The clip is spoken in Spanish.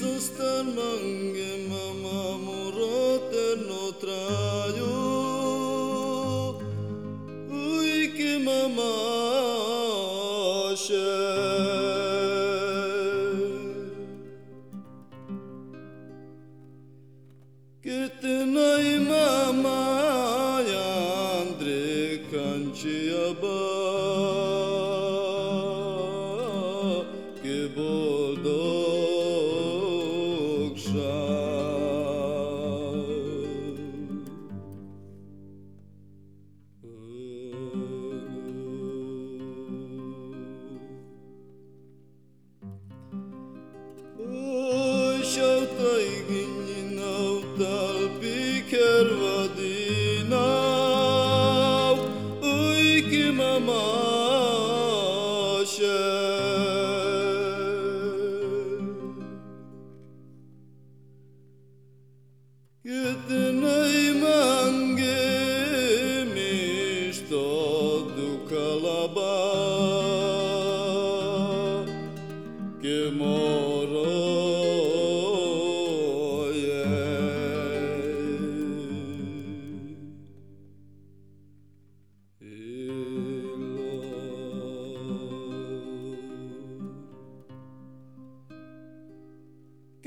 sustan mange mama morote no trayo ui ki mama she te iman Gittin'